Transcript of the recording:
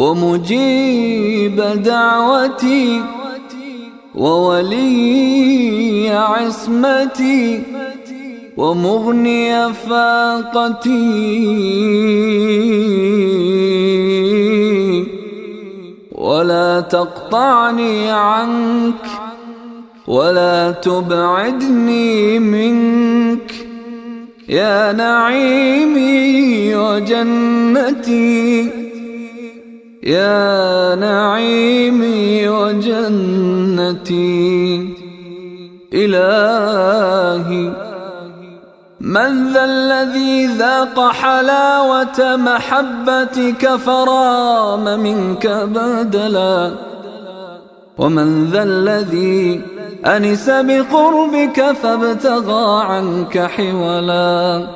ومجيب دعوتي وولي عصمتي ومغني فاقتي. ولا تقطعني عنك ولا تبعدني منك. يا نعيمي وجنتي يا نعيمي وجنتي إلهي من ذا الذي ذاق حلاوة محبتك فرام منك بدلا؟ ومن ذا الذي أنس بقربك فابتغى عنك حولا؟